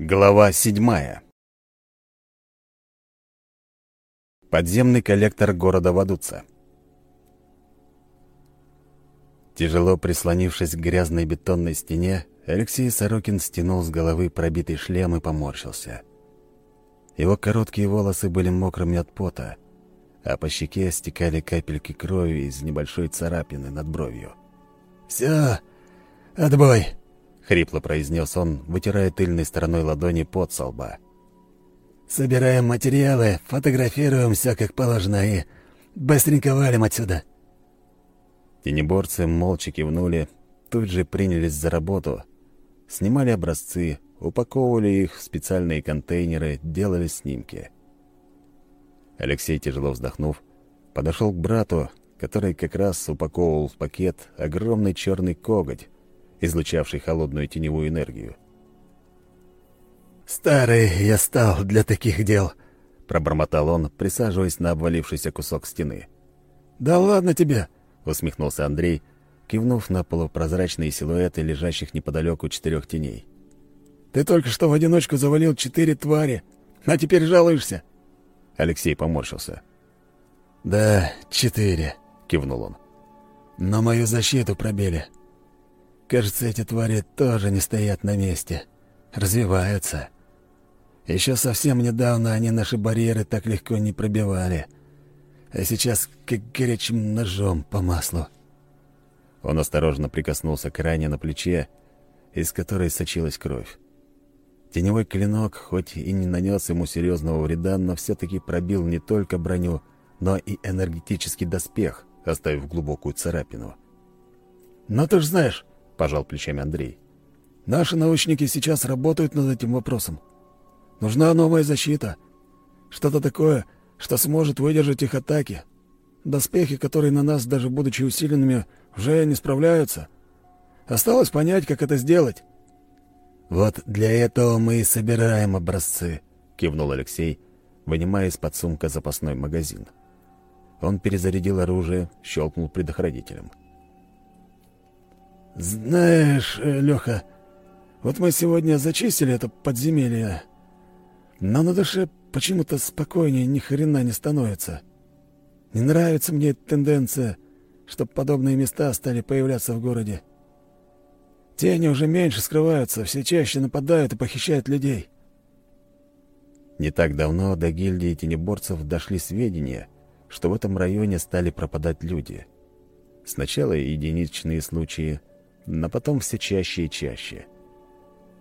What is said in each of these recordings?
Глава седьмая. Подземный коллектор города Вадуца. Тяжело прислонившись к грязной бетонной стене, Алексей Сорокин стянул с головы пробитый шлем и поморщился. Его короткие волосы были мокрыми от пота, а по щеке стекали капельки крови из небольшой царапины над бровью. «Все, отбой!» — хрипло произнес он, вытирая тыльной стороной ладони под со лба. «Собираем материалы, фотографируем все как положено и быстренько валим отсюда». Тенеборцы молча кивнули, тут же принялись за работу. Снимали образцы, упаковывали их в специальные контейнеры, делали снимки. Алексей, тяжело вздохнув, подошел к брату, который как раз упаковывал в пакет огромный черный коготь, излучавший холодную теневую энергию. «Старый я стал для таких дел», — пробормотал он, присаживаясь на обвалившийся кусок стены. «Да ладно тебе», — усмехнулся Андрей, кивнув на полупрозрачные силуэты лежащих неподалеку четырех теней. «Ты только что в одиночку завалил четыре твари, а теперь жалуешься?» Алексей поморщился. «Да, четыре», — кивнул он. «Но мою защиту пробили. Кажется, эти твари тоже не стоят на месте. Развиваются. Еще совсем недавно они наши барьеры так легко не пробивали. А сейчас как горячим ножом по маслу. Он осторожно прикоснулся к ране на плече, из которой сочилась кровь. Теневой клинок, хоть и не нанес ему серьезного вреда, но все-таки пробил не только броню, но и энергетический доспех, оставив глубокую царапину. «Но ты ж знаешь, — пожал плечами Андрей. «Наши научники сейчас работают над этим вопросом. Нужна новая защита. Что-то такое, что сможет выдержать их атаки. Доспехи, которые на нас, даже будучи усиленными, уже не справляются. Осталось понять, как это сделать». «Вот для этого мы и собираем образцы», — кивнул Алексей, вынимая из-под сумка запасной магазин. Он перезарядил оружие, щелкнул предохранителем. — «Знаешь, э, Леха, вот мы сегодня зачистили это подземелье, но на душе почему-то спокойнее ни хрена не становится. Не нравится мне эта тенденция, чтобы подобные места стали появляться в городе. Тени уже меньше скрываются, все чаще нападают и похищают людей». Не так давно до гильдии тенеборцев дошли сведения, что в этом районе стали пропадать люди. Сначала единичные случаи – но потом все чаще и чаще.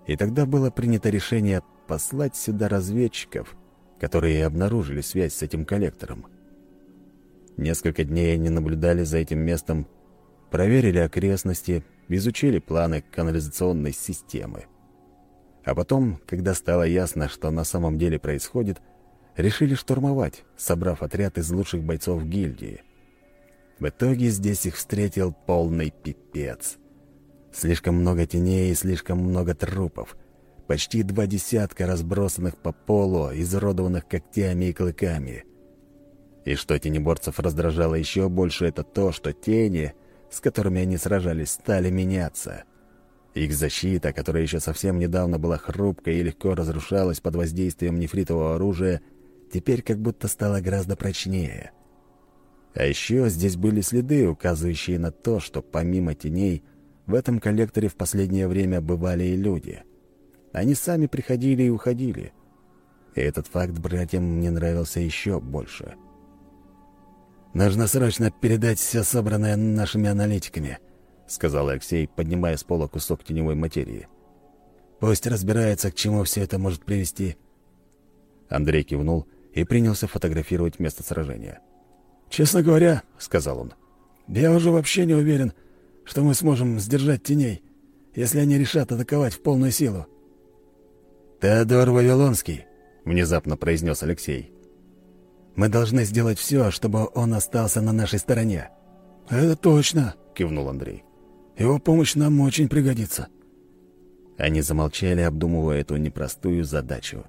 И тогда было принято решение послать сюда разведчиков, которые обнаружили связь с этим коллектором. Несколько дней они наблюдали за этим местом, проверили окрестности, изучили планы канализационной системы. А потом, когда стало ясно, что на самом деле происходит, решили штурмовать, собрав отряд из лучших бойцов гильдии. В итоге здесь их встретил полный пипец — Слишком много теней и слишком много трупов. Почти два десятка разбросанных по полу, изуродованных когтями и клыками. И что тенеборцев раздражало еще больше, это то, что тени, с которыми они сражались, стали меняться. Их защита, которая еще совсем недавно была хрупкой и легко разрушалась под воздействием нефритового оружия, теперь как будто стала гораздо прочнее. А еще здесь были следы, указывающие на то, что помимо теней в этом коллекторе в последнее время бывали и люди. Они сами приходили и уходили. И этот факт братьям не нравился еще больше. «Нужно срочно передать все собранное нашими аналитиками», — сказал Алексей, поднимая с пола кусок теневой материи. «Пусть разбирается, к чему все это может привести». Андрей кивнул и принялся фотографировать место сражения. «Честно говоря», — сказал он, — «я уже вообще не уверен, что мы сможем сдержать теней, если они решат атаковать в полную силу. «Теодор Вавилонский», — внезапно произнес Алексей. «Мы должны сделать все, чтобы он остался на нашей стороне». «Это точно», — кивнул Андрей. «Его помощь нам очень пригодится». Они замолчали, обдумывая эту непростую задачу.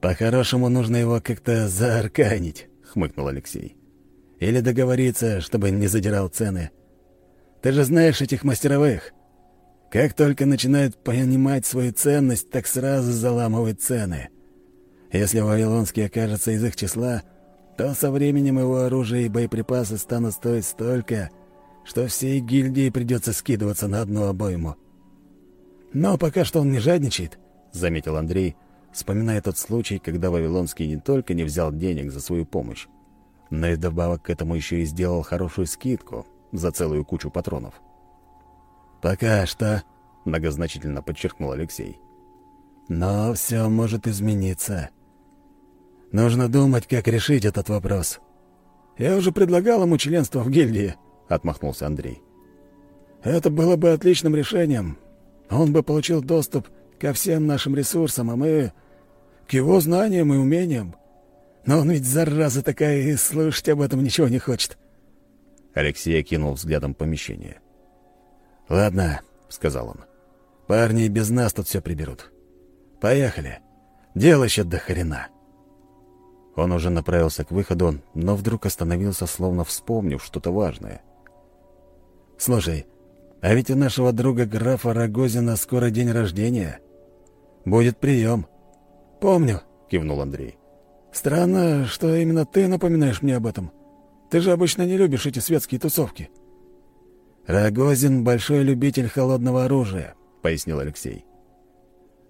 «По-хорошему нужно его как-то заарканить», — хмыкнул Алексей. Или договориться, чтобы не задирал цены. Ты же знаешь этих мастеровых. Как только начинают понимать свою ценность, так сразу заламывают цены. Если Вавилонский окажется из их числа, то со временем его оружие и боеприпасы станут стоить столько, что всей гильдии придется скидываться на одну обойму. Но пока что он не жадничает, — заметил Андрей, вспоминая тот случай, когда Вавилонский не только не взял денег за свою помощь, но и добавок к этому еще и сделал хорошую скидку за целую кучу патронов. «Пока что», — многозначительно подчеркнул Алексей. «Но все может измениться. Нужно думать, как решить этот вопрос». «Я уже предлагал ему членство в гильдии», — отмахнулся Андрей. «Это было бы отличным решением. Он бы получил доступ ко всем нашим ресурсам, а мы — к его знаниям и умениям. Но он ведь зараза такая и слышать об этом ничего не хочет». Алексей окинул взглядом помещение. «Ладно», — сказал он. «Парни без нас тут все приберут. Поехали. Дело еще до хрена». Он уже направился к выходу, но вдруг остановился, словно вспомнив что-то важное. «Слушай, а ведь у нашего друга графа Рогозина скоро день рождения. Будет прием». «Помню», — кивнул Андрей. «Странно, что именно ты напоминаешь мне об этом. Ты же обычно не любишь эти светские тусовки». «Рогозин — большой любитель холодного оружия», — пояснил Алексей.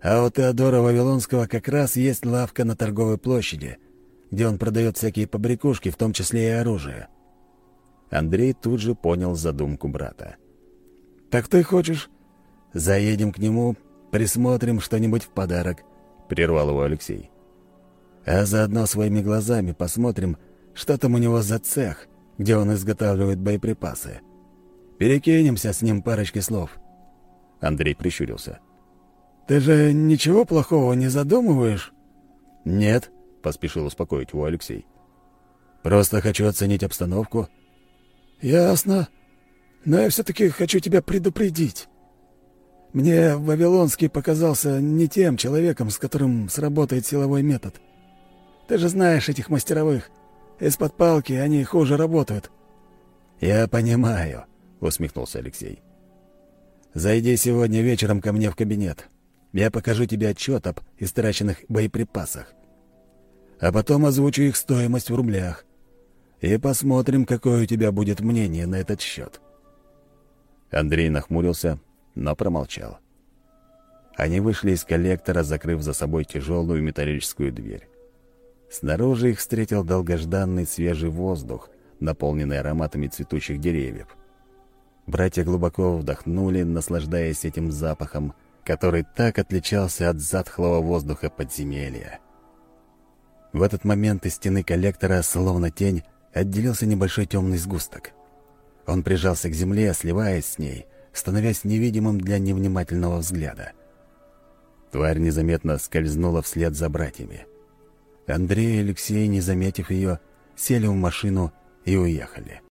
«А у Теодора Вавилонского как раз есть лавка на торговой площади, где он продает всякие побрякушки, в том числе и оружие». Андрей тут же понял задумку брата. «Так ты хочешь?» «Заедем к нему, присмотрим что-нибудь в подарок», — прервал его Алексей. «А заодно своими глазами посмотрим, что там у него за цех, где он изготавливает боеприпасы». Перекинемся с ним парочкой слов». Андрей прищурился. «Ты же ничего плохого не задумываешь?» «Нет», — поспешил успокоить его Алексей. «Просто хочу оценить обстановку». «Ясно. Но я все-таки хочу тебя предупредить. Мне Вавилонский показался не тем человеком, с которым сработает силовой метод. Ты же знаешь этих мастеровых. Из-под палки они хуже работают». «Я понимаю», — усмехнулся Алексей. «Зайди сегодня вечером ко мне в кабинет. Я покажу тебе отчет об истраченных боеприпасах. А потом озвучу их стоимость в рублях. И посмотрим, какое у тебя будет мнение на этот счет». Андрей нахмурился, но промолчал. Они вышли из коллектора, закрыв за собой тяжелую металлическую дверь. Снаружи их встретил долгожданный свежий воздух, наполненный ароматами цветущих деревьев. Братья глубоко вдохнули, наслаждаясь этим запахом, который так отличался от затхлого воздуха подземелья. В этот момент из стены коллектора, словно тень, отделился небольшой темный сгусток. Он прижался к земле, сливаясь с ней, становясь невидимым для невнимательного взгляда. Тварь незаметно скользнула вслед за братьями. Андрей и Алексей, не заметив ее, сели в машину и уехали.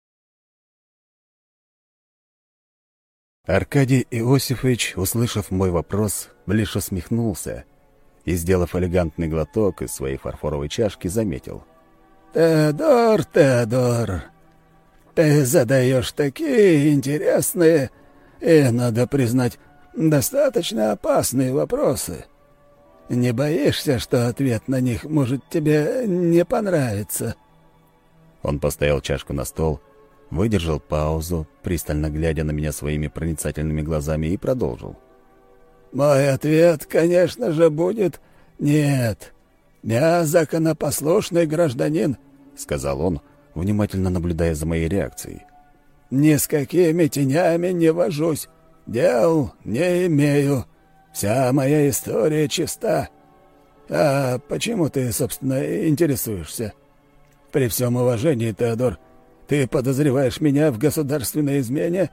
Аркадий Иосифович, услышав мой вопрос, лишь усмехнулся и, сделав элегантный глоток из своей фарфоровой чашки, заметил. «Теодор, Теодор, ты задаешь такие интересные и, надо признать, достаточно опасные вопросы. Не боишься, что ответ на них может тебе не понравиться?» Он поставил чашку на стол выдержал паузу, пристально глядя на меня своими проницательными глазами, и продолжил. «Мой ответ, конечно же, будет «нет». Я законопослушный гражданин», — сказал он, внимательно наблюдая за моей реакцией. «Ни с какими тенями не вожусь, дел не имею. Вся моя история чиста. А почему ты, собственно, интересуешься? При всем уважении, Теодор, — ты подозреваешь меня в государственной измене?»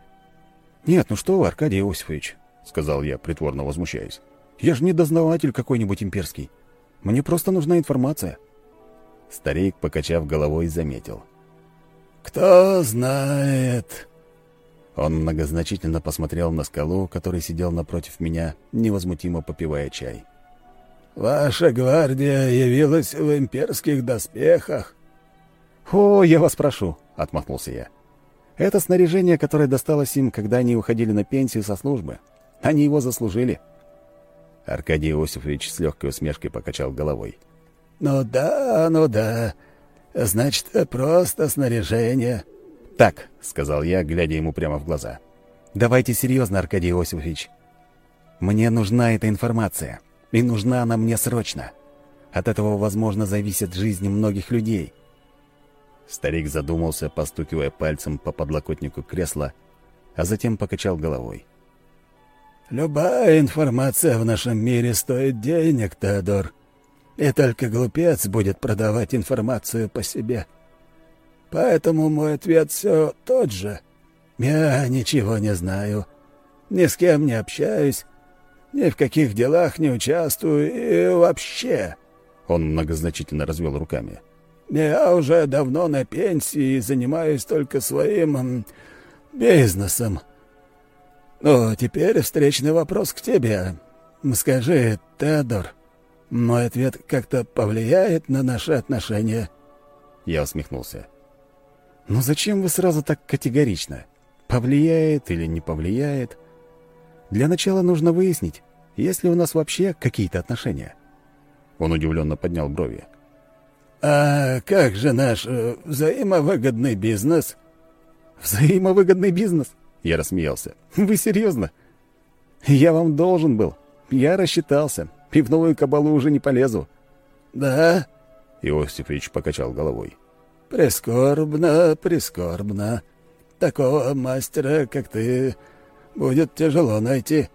«Нет, ну что вы, Аркадий Иосифович», — сказал я, притворно возмущаясь. «Я же не дознаватель какой-нибудь имперский. Мне просто нужна информация». Старик, покачав головой, заметил. «Кто знает...» Он многозначительно посмотрел на скалу, который сидел напротив меня, невозмутимо попивая чай. «Ваша гвардия явилась в имперских доспехах». «О, я вас прошу», — отмахнулся я. «Это снаряжение, которое досталось им, когда они уходили на пенсию со службы. Они его заслужили. Аркадий Иосифович с легкой усмешкой покачал головой. «Ну да, ну да. Значит, просто снаряжение». «Так», — сказал я, глядя ему прямо в глаза. «Давайте серьезно, Аркадий Иосифович. Мне нужна эта информация, и нужна она мне срочно. От этого, возможно, зависит жизнь многих людей». Старик задумался, постукивая пальцем по подлокотнику кресла, а затем покачал головой. «Любая информация в нашем мире стоит денег, Теодор. И только глупец будет продавать информацию по себе. Поэтому мой ответ все тот же. Я ничего не знаю, ни с кем не общаюсь, ни в каких делах не участвую и вообще...» Он многозначительно развел руками. «Я уже давно на пенсии и занимаюсь только своим бизнесом. Ну, теперь встречный вопрос к тебе. Скажи, Теодор, мой ответ как-то повлияет на наши отношения?» Я усмехнулся. «Ну зачем вы сразу так категорично? Повлияет или не повлияет? Для начала нужно выяснить, есть ли у нас вообще какие-то отношения». Он удивленно поднял брови. «А как же наш э, взаимовыгодный бизнес?» «Взаимовыгодный бизнес?» Я рассмеялся. «Вы серьезно? Я вам должен был. Я рассчитался. И в новую кабалу уже не полезу». «Да?» Иосифович покачал головой. «Прискорбно, прискорбно. Такого мастера, как ты, будет тяжело найти».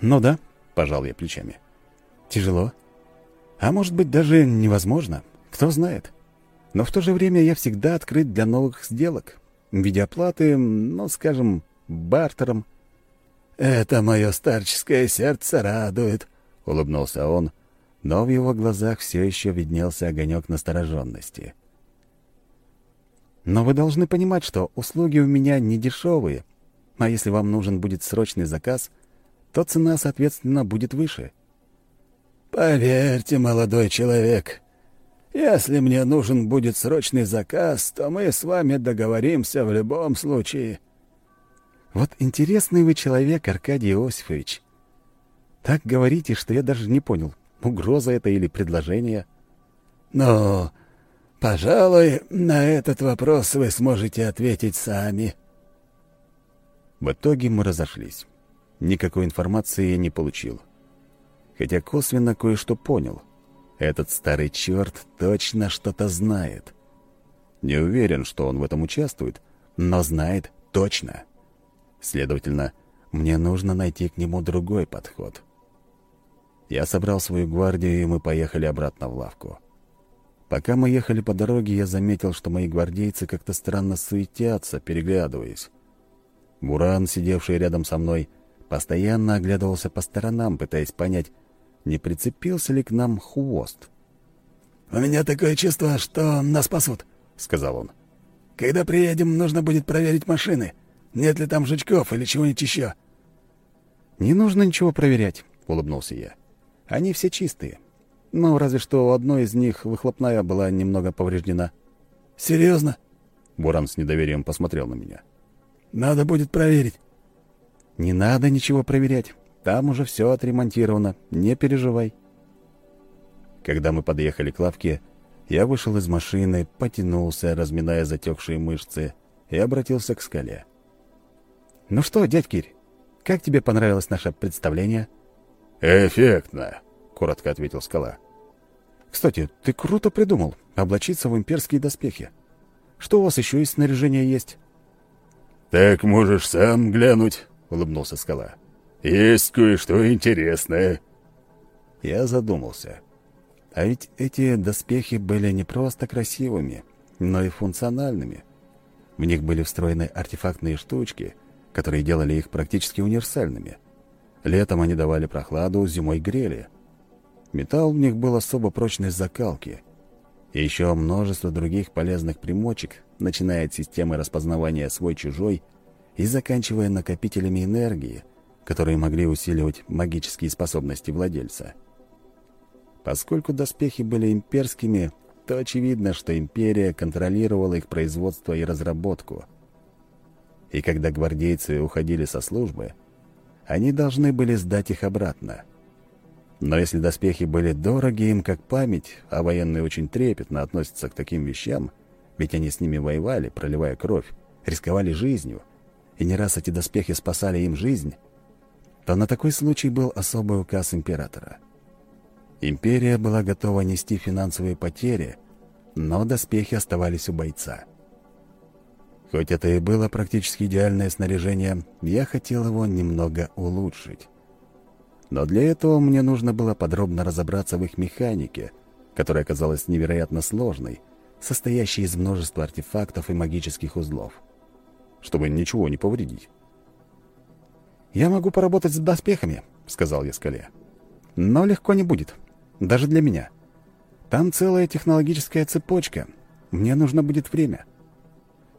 «Ну да», — пожал я плечами. «Тяжело. А может быть, даже невозможно. Кто знает. Но в то же время я всегда открыт для новых сделок в виде оплаты, ну, скажем, бартером. «Это мое старческое сердце радует», — улыбнулся он, но в его глазах все еще виднелся огонек настороженности. «Но вы должны понимать, что услуги у меня не дешевые, а если вам нужен будет срочный заказ, то цена, соответственно, будет выше». «Поверьте, молодой человек, если мне нужен будет срочный заказ, то мы с вами договоримся в любом случае». «Вот интересный вы человек, Аркадий Иосифович. Так говорите, что я даже не понял, угроза это или предложение». «Ну, пожалуй, на этот вопрос вы сможете ответить сами». В итоге мы разошлись. Никакой информации я не получил. Хотя косвенно кое-что понял — этот старый черт точно что-то знает. Не уверен, что он в этом участвует, но знает точно. Следовательно, мне нужно найти к нему другой подход. Я собрал свою гвардию, и мы поехали обратно в лавку. Пока мы ехали по дороге, я заметил, что мои гвардейцы как-то странно суетятся, переглядываясь. Буран, сидевший рядом со мной, постоянно оглядывался по сторонам, пытаясь понять, не прицепился ли к нам хвост. «У меня такое чувство, что нас спасут», — сказал он. «Когда приедем, нужно будет проверить машины. Нет ли там жучков или чего-нибудь еще?» «Не нужно ничего проверять», — улыбнулся я. «Они все чистые. Ну, разве что у одной из них выхлопная была немного повреждена». «Серьезно?» Буран с недоверием посмотрел на меня. «Надо будет проверить». «Не надо ничего проверять. Там уже все отремонтировано, не переживай. Когда мы подъехали к лавке, я вышел из машины, потянулся, разминая затекшие мышцы, и обратился к скале. «Ну что, дядь Кирь, как тебе понравилось наше представление?» «Эффектно», — коротко ответил скала. «Кстати, ты круто придумал облачиться в имперские доспехи. Что у вас еще из снаряжения есть?» «Так можешь сам глянуть», — улыбнулся скала. Есть кое-что интересное». Я задумался. А ведь эти доспехи были не просто красивыми, но и функциональными. В них были встроены артефактные штучки, которые делали их практически универсальными. Летом они давали прохладу, зимой грели. Металл в них был особо прочной закалки. И еще множество других полезных примочек, начиная от системы распознавания свой-чужой и заканчивая накопителями энергии — которые могли усиливать магические способности владельца. Поскольку доспехи были имперскими, то очевидно, что империя контролировала их производство и разработку. И когда гвардейцы уходили со службы, они должны были сдать их обратно. Но если доспехи были дороги им как память, а военные очень трепетно относятся к таким вещам, ведь они с ними воевали, проливая кровь, рисковали жизнью, и не раз эти доспехи спасали им жизнь, то на такой случай был особый указ императора. Империя была готова нести финансовые потери, но доспехи оставались у бойца. Хоть это и было практически идеальное снаряжение, я хотел его немного улучшить. Но для этого мне нужно было подробно разобраться в их механике, которая оказалась невероятно сложной, состоящей из множества артефактов и магических узлов, чтобы ничего не повредить. «Я могу поработать с доспехами», — сказал я скале. «Но легко не будет. Даже для меня. Там целая технологическая цепочка. Мне нужно будет время.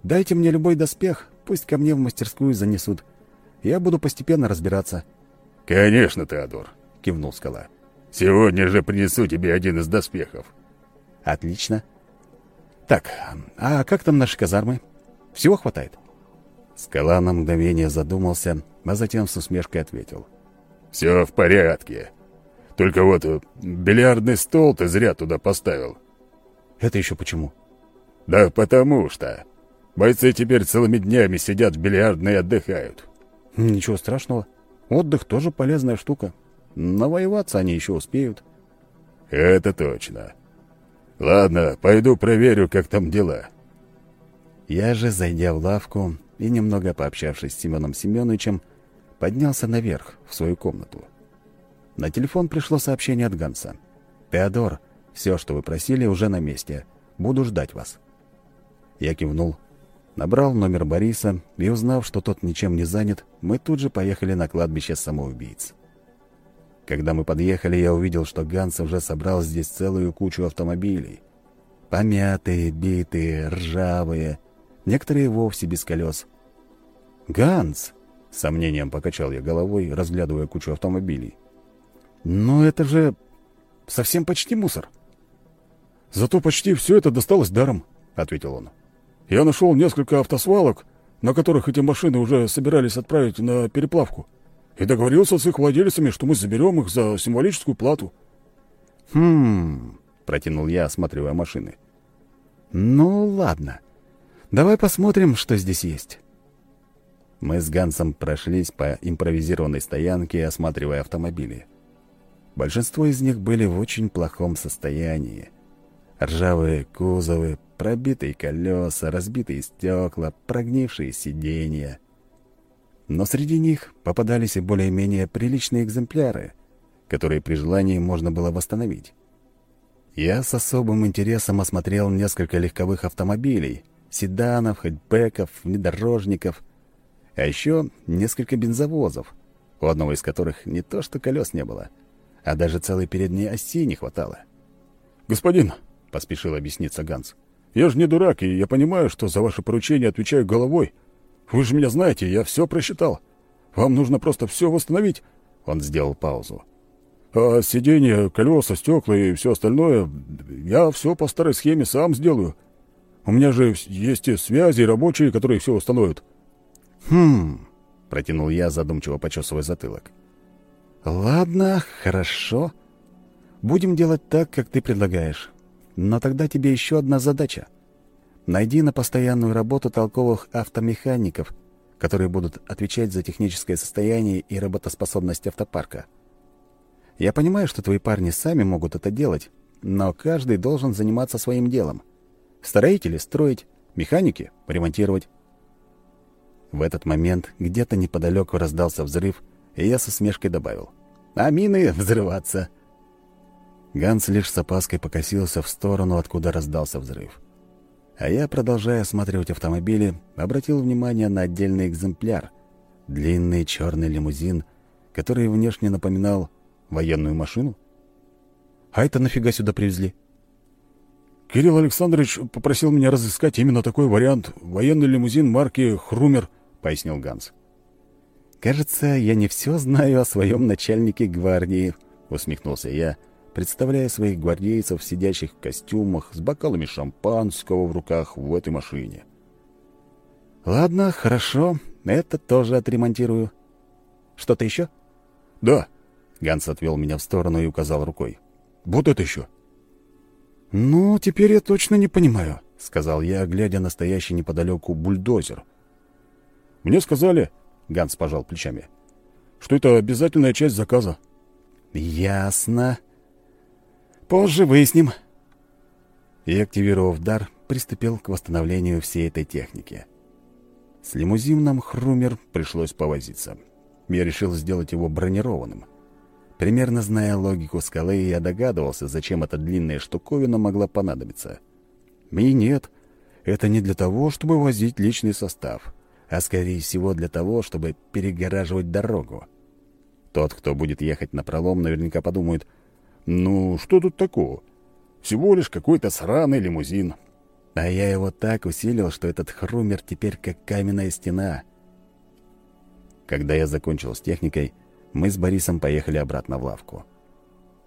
Дайте мне любой доспех, пусть ко мне в мастерскую занесут. Я буду постепенно разбираться». «Конечно, Теодор», — кивнул скала. «Сегодня же принесу тебе один из доспехов». «Отлично. Так, а как там наши казармы? Всего хватает?» Скала на мгновение задумался, а затем с усмешкой ответил. «Все в порядке. Только вот бильярдный стол ты зря туда поставил». «Это еще почему?» «Да потому что. Бойцы теперь целыми днями сидят в бильярдной и отдыхают». «Ничего страшного. Отдых тоже полезная штука. Навоеваться они еще успеют». «Это точно. Ладно, пойду проверю, как там дела». Я же, зайдя в лавку и немного пообщавшись с Семеном Семеновичем, поднялся наверх, в свою комнату. На телефон пришло сообщение от Ганса. «Теодор, все, что вы просили, уже на месте. Буду ждать вас». Я кивнул, набрал номер Бориса и, узнав, что тот ничем не занят, мы тут же поехали на кладбище самоубийц. Когда мы подъехали, я увидел, что Ганс уже собрал здесь целую кучу автомобилей. Помятые, битые, ржавые, некоторые вовсе без колес. «Ганс!» — сомнением покачал я головой, разглядывая кучу автомобилей. «Но это же совсем почти мусор». «Зато почти все это досталось даром», — ответил он. «Я нашел несколько автосвалок, на которых эти машины уже собирались отправить на переплавку, и договорился с их владельцами, что мы заберем их за символическую плату». «Хм...» — протянул я, осматривая машины. «Ну, ладно. Давай посмотрим, что здесь есть». Мы с Гансом прошлись по импровизированной стоянке, осматривая автомобили. Большинство из них были в очень плохом состоянии. Ржавые кузовы, пробитые колеса, разбитые стекла, прогнившие сиденья. Но среди них попадались и более-менее приличные экземпляры, которые при желании можно было восстановить. Я с особым интересом осмотрел несколько легковых автомобилей, седанов, хэтчбеков, внедорожников, а еще несколько бензовозов, у одного из которых не то что колес не было, а даже целой передней оси не хватало. «Господин», — поспешил объясниться Ганс, — «я же не дурак, и я понимаю, что за ваше поручение отвечаю головой. Вы же меня знаете, я все просчитал. Вам нужно просто все восстановить». Он сделал паузу. А сиденья, колеса, стекла и все остальное, я все по старой схеме сам сделаю. У меня же есть и связи, и рабочие, которые все установят». «Хм...» — протянул я, задумчиво почесывая затылок. «Ладно, хорошо. Будем делать так, как ты предлагаешь. Но тогда тебе еще одна задача. Найди на постоянную работу толковых автомехаников, которые будут отвечать за техническое состояние и работоспособность автопарка. Я понимаю, что твои парни сами могут это делать, но каждый должен заниматься своим делом. Строители — строить, механики — ремонтировать. В этот момент где-то неподалеку раздался взрыв, и я со смешкой добавил. «А мины взрываться!» Ганс лишь с опаской покосился в сторону, откуда раздался взрыв. А я, продолжая осматривать автомобили, обратил внимание на отдельный экземпляр — длинный черный лимузин, который внешне напоминал Военную машину? А это нафига сюда привезли? Кирилл Александрович попросил меня разыскать именно такой вариант. Военный лимузин марки «Хрумер», — пояснил Ганс. «Кажется, я не все знаю о своем начальнике гвардии», — усмехнулся я, представляя своих гвардейцев, сидящих в костюмах, с бокалами шампанского в руках в этой машине. «Ладно, хорошо, это тоже отремонтирую. Что-то еще?» «Да». Ганс отвел меня в сторону и указал рукой. «Вот это еще». «Ну, теперь я точно не понимаю», — сказал я, глядя на стоящий неподалеку бульдозер. «Мне сказали...» — Ганс пожал плечами. «Что это обязательная часть заказа». «Ясно. Позже выясним». И, активировав дар, приступил к восстановлению всей этой техники. С лимузином Хрумер пришлось повозиться. Я решил сделать его бронированным. Примерно зная логику скалы, я догадывался, зачем эта длинная штуковина могла понадобиться. И нет, это не для того, чтобы возить личный состав, а скорее всего для того, чтобы перегораживать дорогу. Тот, кто будет ехать на пролом, наверняка подумает, «Ну, что тут такого? Всего лишь какой-то сраный лимузин». А я его так усилил, что этот хрумер теперь как каменная стена. Когда я закончил с техникой, мы с Борисом поехали обратно в лавку.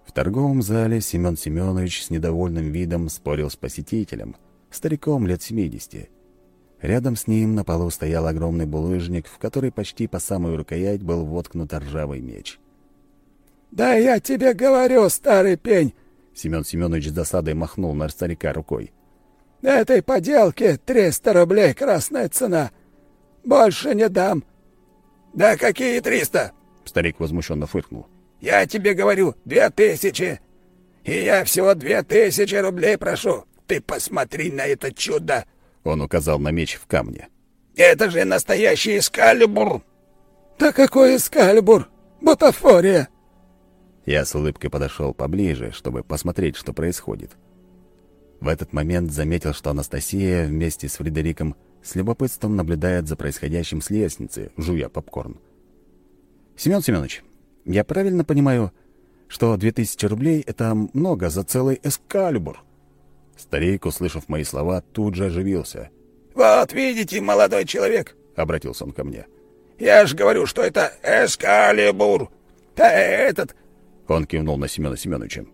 В торговом зале Семен Семенович с недовольным видом спорил с посетителем, стариком лет 70. Рядом с ним на полу стоял огромный булыжник, в который почти по самую рукоять был воткнут ржавый меч. «Да я тебе говорю, старый пень!» Семен Семенович с досадой махнул на старика рукой. «Этой поделке триста рублей красная цена. Больше не дам». «Да какие триста?» Старик возмущенно фыркнул. «Я тебе говорю, две тысячи. И я всего две тысячи рублей прошу. Ты посмотри на это чудо!» Он указал на меч в камне. «Это же настоящий эскалибур!» «Да какой эскалибур? Бутафория!» Я с улыбкой подошел поближе, чтобы посмотреть, что происходит. В этот момент заметил, что Анастасия вместе с Фредериком с любопытством наблюдает за происходящим с лестницы, жуя попкорн. «Семен Семенович, я правильно понимаю, что 2000 рублей — это много за целый эскалибур?» Старик, услышав мои слова, тут же оживился. «Вот видите, молодой человек!» — обратился он ко мне. «Я же говорю, что это эскалибур! Да этот...» Он кивнул на Семена Семеновича.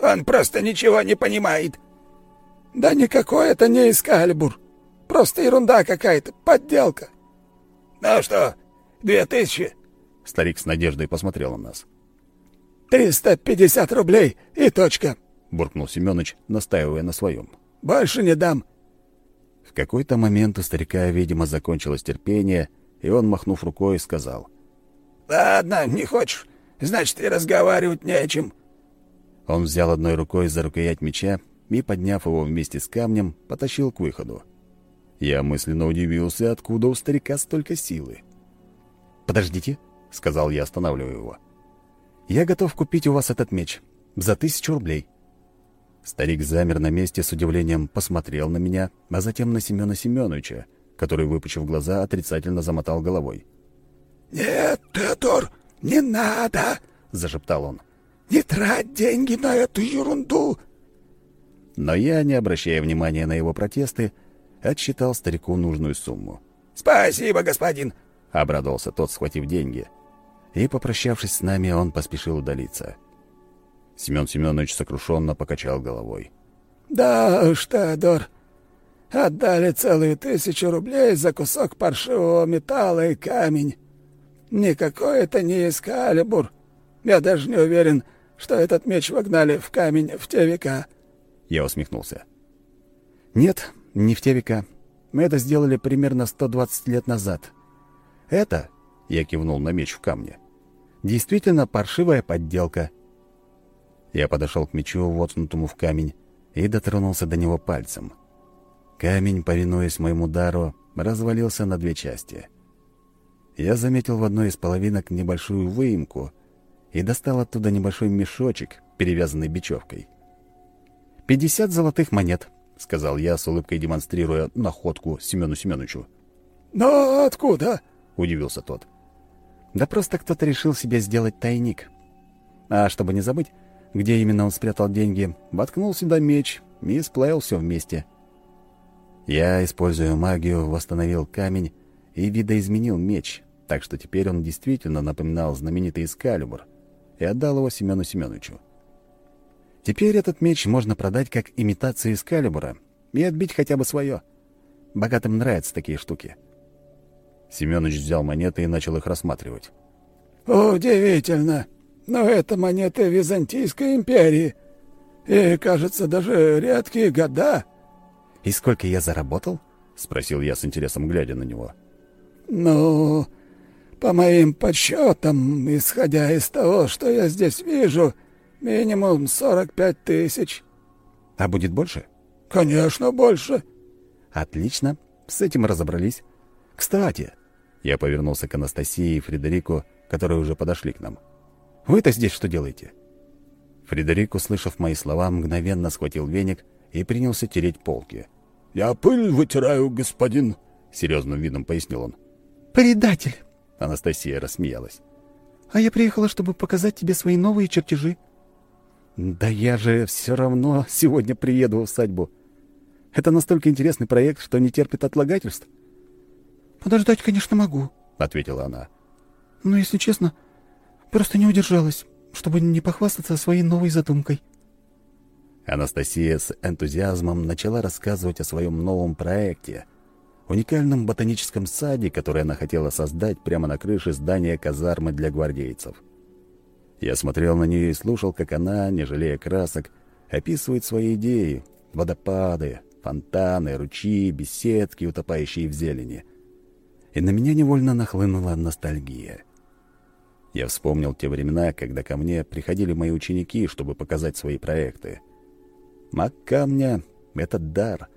«Он просто ничего не понимает!» «Да никакой это не эскалибур! Просто ерунда какая-то, подделка!» «Ну что, две тысячи?» Старик с надеждой посмотрел на нас. «Триста пятьдесят рублей и точка!» — буркнул Семёныч, настаивая на своем. «Больше не дам». В какой-то момент у старика, видимо, закончилось терпение, и он, махнув рукой, сказал. «Ладно, не хочешь, значит, и разговаривать не о чем». Он взял одной рукой за рукоять меча и, подняв его вместе с камнем, потащил к выходу. Я мысленно удивился, откуда у старика столько силы. «Подождите», — сказал я, останавливая его. «Я готов купить у вас этот меч за тысячу рублей». Старик замер на месте с удивлением, посмотрел на меня, а затем на Семена Семеновича, который, выпучив глаза, отрицательно замотал головой. «Нет, Теодор, не надо!» — зашептал он. «Не трать деньги на эту ерунду!» Но я, не обращая внимания на его протесты, отсчитал старику нужную сумму. «Спасибо, господин!» — обрадовался тот, схватив деньги. И, попрощавшись с нами, он поспешил удалиться. Семен Семенович сокрушенно покачал головой. «Да уж, Теодор, отдали целую тысячу рублей за кусок паршивого металла и камень. Никакой это не эскалибур. Я даже не уверен, что этот меч вогнали в камень в те века». Я усмехнулся. «Нет, не в те века. Мы это сделали примерно 120 лет назад. Это, — я кивнул на меч в камне, — действительно паршивая подделка». Я подошел к мечу, воткнутому в камень, и дотронулся до него пальцем. Камень, повинуясь моему дару, развалился на две части. Я заметил в одной из половинок небольшую выемку и достал оттуда небольшой мешочек, перевязанный бечевкой. «Пятьдесят золотых монет», — сказал я, с улыбкой демонстрируя находку Семену Семеновичу. «Но откуда?» — удивился тот. «Да просто кто-то решил себе сделать тайник. А чтобы не забыть, где именно он спрятал деньги, воткнул сюда меч и сплавил все вместе. Я, используя магию, восстановил камень и видоизменил меч, так что теперь он действительно напоминал знаменитый Эскалибур, и отдал его Семену Семеновичу. Теперь этот меч можно продать как имитацию Эскалибура и отбить хотя бы свое. Богатым нравятся такие штуки. Семенович взял монеты и начал их рассматривать. «Удивительно. Но это монеты Византийской империи. И, кажется, даже редкие года». «И сколько я заработал?» — спросил я с интересом, глядя на него. «Ну, по моим подсчетам, исходя из того, что я здесь вижу, минимум сорок пять тысяч». «А будет больше?» «Конечно, больше». «Отлично. С этим разобрались. Кстати...» Я повернулся к Анастасии и Фредерику, которые уже подошли к нам. «Вы-то здесь что делаете?» Фредерик, услышав мои слова, мгновенно схватил веник и принялся тереть полки. «Я пыль вытираю, господин», — серьезным видом пояснил он. «Предатель!» — Анастасия рассмеялась. «А я приехала, чтобы показать тебе свои новые чертежи». «Да я же все равно сегодня приеду в усадьбу. Это настолько интересный проект, что не терпит отлагательств». «Подождать, конечно, могу», — ответила она. «Но, если честно, просто не удержалась, чтобы не похвастаться своей новой задумкой». Анастасия с энтузиазмом начала рассказывать о своем новом проекте, уникальном ботаническом саде, который она хотела создать прямо на крыше здания казармы для гвардейцев. Я смотрел на нее и слушал, как она, не жалея красок, описывает свои идеи, водопады, фонтаны, ручьи, беседки, утопающие в зелени. И на меня невольно нахлынула ностальгия. Я вспомнил те времена, когда ко мне приходили мои ученики, чтобы показать свои проекты. Маг камня — это дар,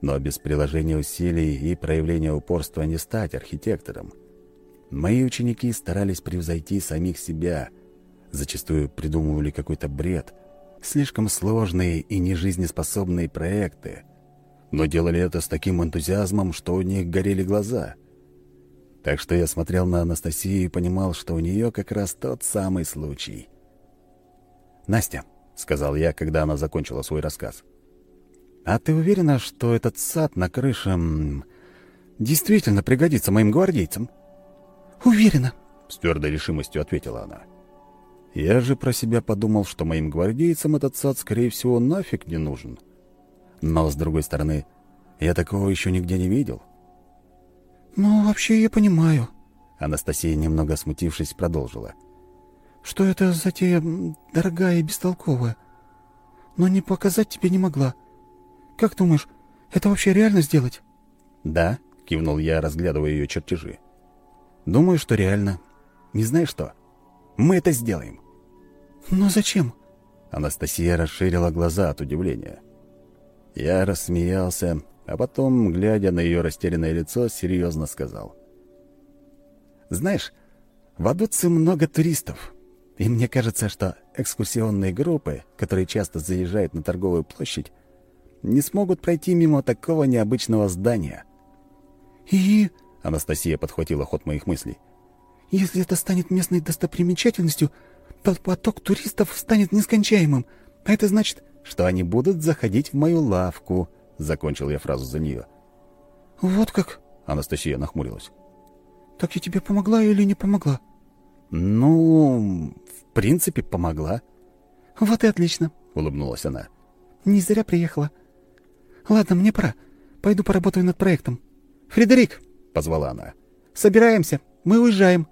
но без приложения усилий и проявления упорства не стать архитектором. Мои ученики старались превзойти самих себя, зачастую придумывали какой-то бред, слишком сложные и нежизнеспособные проекты, но делали это с таким энтузиазмом, что у них горели глаза. Так что я смотрел на Анастасию и понимал, что у нее как раз тот самый случай. «Настя», сказал я, когда она закончила свой рассказ. «А ты уверена, что этот сад на крыше действительно пригодится моим гвардейцам?» «Уверена», — с твердой решимостью ответила она. Я же про себя подумал, что моим гвардейцам этот сад, скорее всего, нафиг не нужен. Но, с другой стороны, я такого еще нигде не видел. «Ну, вообще я понимаю», — Анастасия, немного смутившись, продолжила. — что эта затея дорогая и бестолковая. Но не показать тебе не могла. Как думаешь, это вообще реально сделать?» «Да», — кивнул я, разглядывая ее чертежи. «Думаю, что реально. Не знаешь что? Мы это сделаем». «Но зачем?» Анастасия расширила глаза от удивления. Я рассмеялся, а потом, глядя на ее растерянное лицо, серьезно сказал. «Знаешь, в Адуце много туристов. И мне кажется, что экскурсионные группы, которые часто заезжают на торговую площадь, не смогут пройти мимо такого необычного здания. «И...» — Анастасия подхватила ход моих мыслей. «Если это станет местной достопримечательностью, то поток туристов станет нескончаемым. А это значит, что они будут заходить в мою лавку», — закончил я фразу за нее. «Вот как?» — Анастасия нахмурилась. «Так я тебе помогла или не помогла?» «Ну, в принципе, помогла». «Вот и отлично», — улыбнулась она. «Не зря приехала. Ладно, мне пора. Пойду поработаю над проектом. Фредерик!» — позвала она. «Собираемся. Мы уезжаем».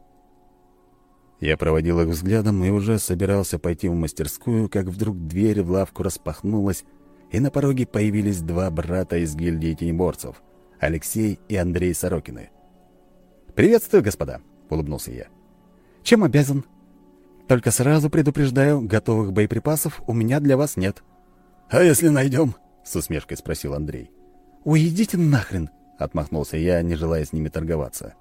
Я проводил их взглядом и уже собирался пойти в мастерскую, как вдруг дверь в лавку распахнулась, и на пороге появились два брата из гильдии тенеборцев — Алексей и Андрей Сорокины. «Приветствую, господа!» — улыбнулся я. Чем обязан? Только сразу предупреждаю, готовых боеприпасов у меня для вас нет». «А если найдем?» — с усмешкой спросил Андрей. «Уйдите нахрен!» — отмахнулся я, не желая с ними торговаться.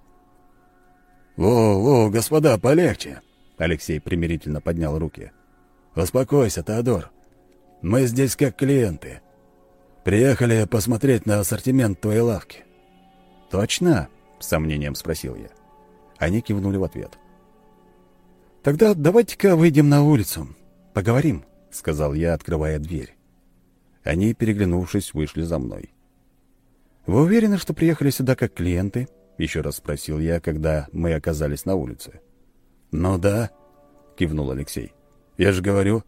«Во-во, господа, полегче!» — Алексей примирительно поднял руки. «Успокойся, Теодор. Мы здесь как клиенты. Приехали посмотреть на ассортимент твоей лавки». «Точно?» — с сомнением спросил я. Они кивнули в ответ. «Тогда давайте-ка выйдем на улицу. Поговорим», — сказал я, открывая дверь. Они, переглянувшись, вышли за мной. «Вы уверены, что приехали сюда как клиенты?» — еще раз спросил я, когда мы оказались на улице. «Ну да», — кивнул Алексей. «Я же говорю».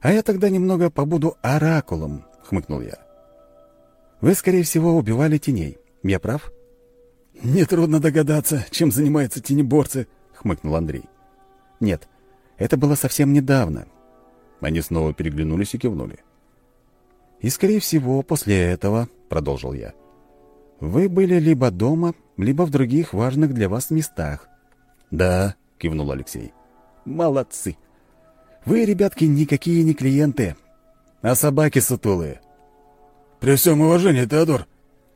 «А я тогда немного побуду оракулом», — хмыкнул я. «Вы, скорее всего, убивали теней. Я прав?» «Нетрудно догадаться, чем занимаются тенеборцы», хмыкнул Андрей. «Нет, это было совсем недавно». Они снова переглянулись и кивнули. «И, скорее всего, после этого», — продолжил я, — «вы были либо дома, либо в других важных для вас местах». «Да», — кивнул Алексей. «Молодцы! Вы, ребятки, никакие не клиенты, а собаки сутулые». «При всем уважении, Теодор,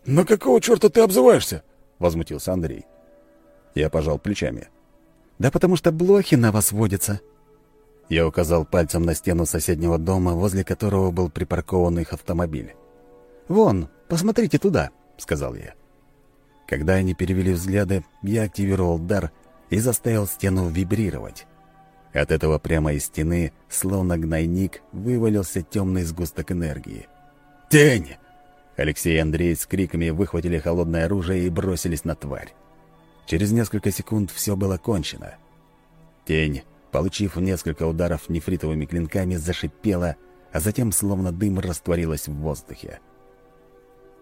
но какого черта ты обзываешься?» — возмутился Андрей. Я пожал плечами. «Да потому что блохи на вас водятся». Я указал пальцем на стену соседнего дома, возле которого был припаркован их автомобиль. «Вон, посмотрите туда», — сказал я. Когда они перевели взгляды, я активировал дар и заставил стену вибрировать. От этого прямо из стены, словно гнойник, вывалился темный сгусток энергии. «Тень!» Алексей и Андрей с криками выхватили холодное оружие и бросились на тварь. Через несколько секунд все было кончено. Тень, получив несколько ударов нефритовыми клинками, зашипела, а затем словно дым растворилась в воздухе.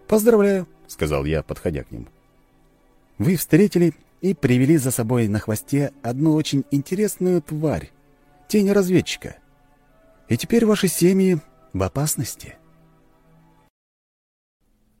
«Поздравляю», — сказал я, подходя к ним. «Вы встретили и привели за собой на хвосте одну очень интересную тварь, тень разведчика. И теперь ваши семьи в опасности».